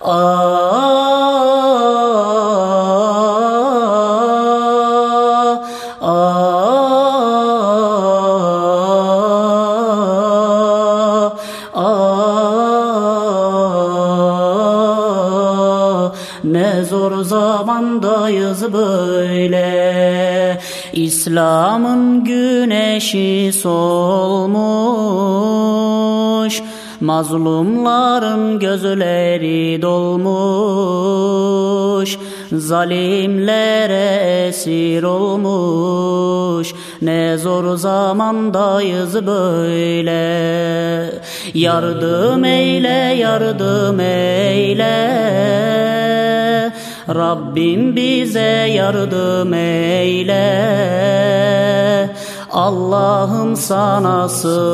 Ne zor zamandayız böyle İslam'ın güneşi solmuş Mazlumların gözleri dolmuş Zalimlere esir olmuş. Ne zor zamandayız böyle. Yardım eyle, yardım eyle. Rabbim bize yardım eyle Allah'ım sana sığınırım.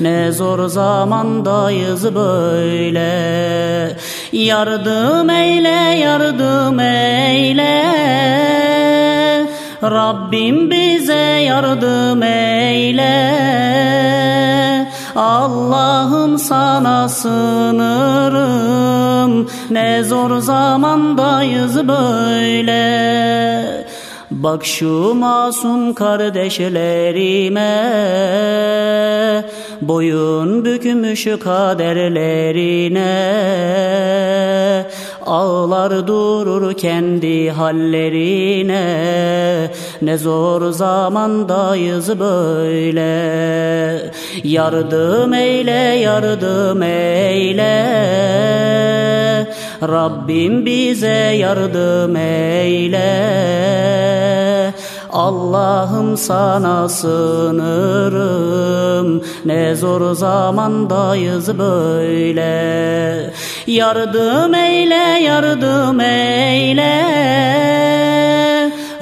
Ne zor zamandayız böyle. Yardım eyle, yardım eyle. Rabbim bize yardım eyle. Allah'ım sana sığınırım. Ne zor zamandayız böyle Bak şu masum kardeşlerime Boyun bükmüş kaderlerine. Ağlar durur kendi hallerine. Ne zor zamandayız böyle. Yardım eyle yardım eyle Rabbim bize yardım eyle. Allah'ım sana sığınırım Ne zor zamandayız böyle. Yardım eyle yardım eyle.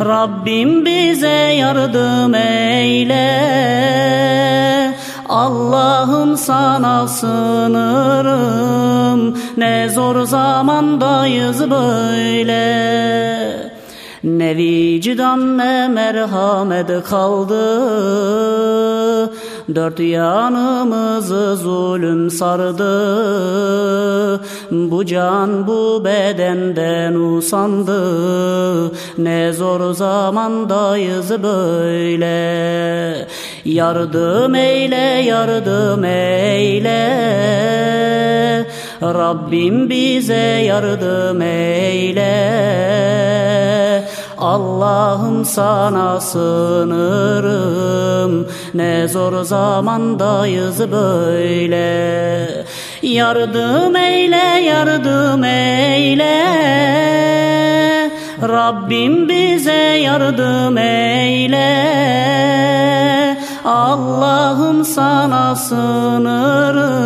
Rabbim bize yardım eyle Allah'ım sana sığınırım. Ne zor zamandayız böyle. Ne vicdan ne merhamet kaldı Dört yanımızı zulüm sardı. Bu can bu bedenden usandı. Ne zor zamandayız böyle. Yardım eyle yardım eyle. Rabbim bize yardım eyle Allah'ım sana sığınırım. Ne zor zamandayız böyle. Yardım eyle yardım eyle. Rabbim bize yardım eyle. Allah'ım sana sığınırım.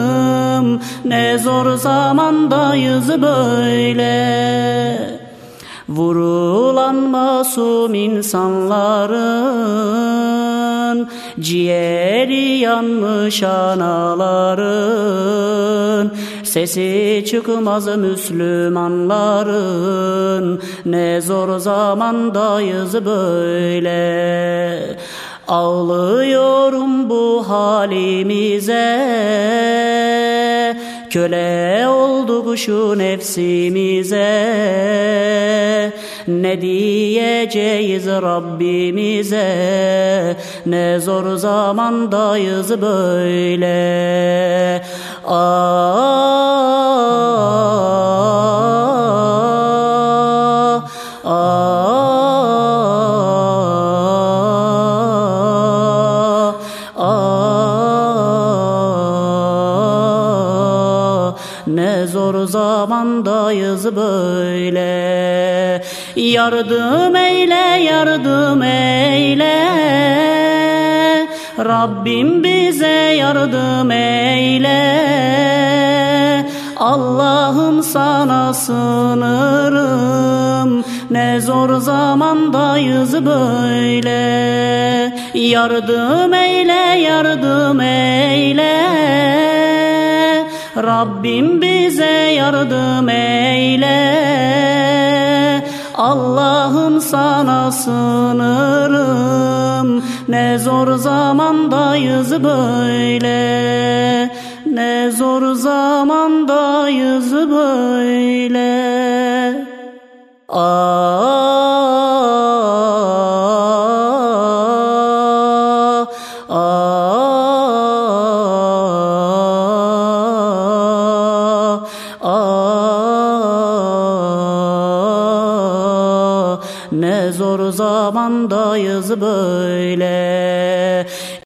Ne zor zamandayız böyle. Vurulan masum insanların Ciğeri yanmış anaların Sesi çıkmaz Müslümanların. Ne zor zamandayız böyle. Ağlıyorum bu halimize Köle olduk şu nefsimize. Ne diyeceğiz Rabbimize? Ne zor zamandayız böyle. Ah, ah, ne zor zamandayız böyle. Yardım eyle yardım eyle. Rabbim bize yardım eyle. Allah'ım sana sığınırım. Ne zor zamandayız böyle. Yardım eyle yardım eyle Rabbim bize yardım eyle. Allah'ım sana sığınırım Ne zor zamandayız böyle. Ne zor zamandayız böyle. Ah, ah, ah, ne zor zamandayız böyle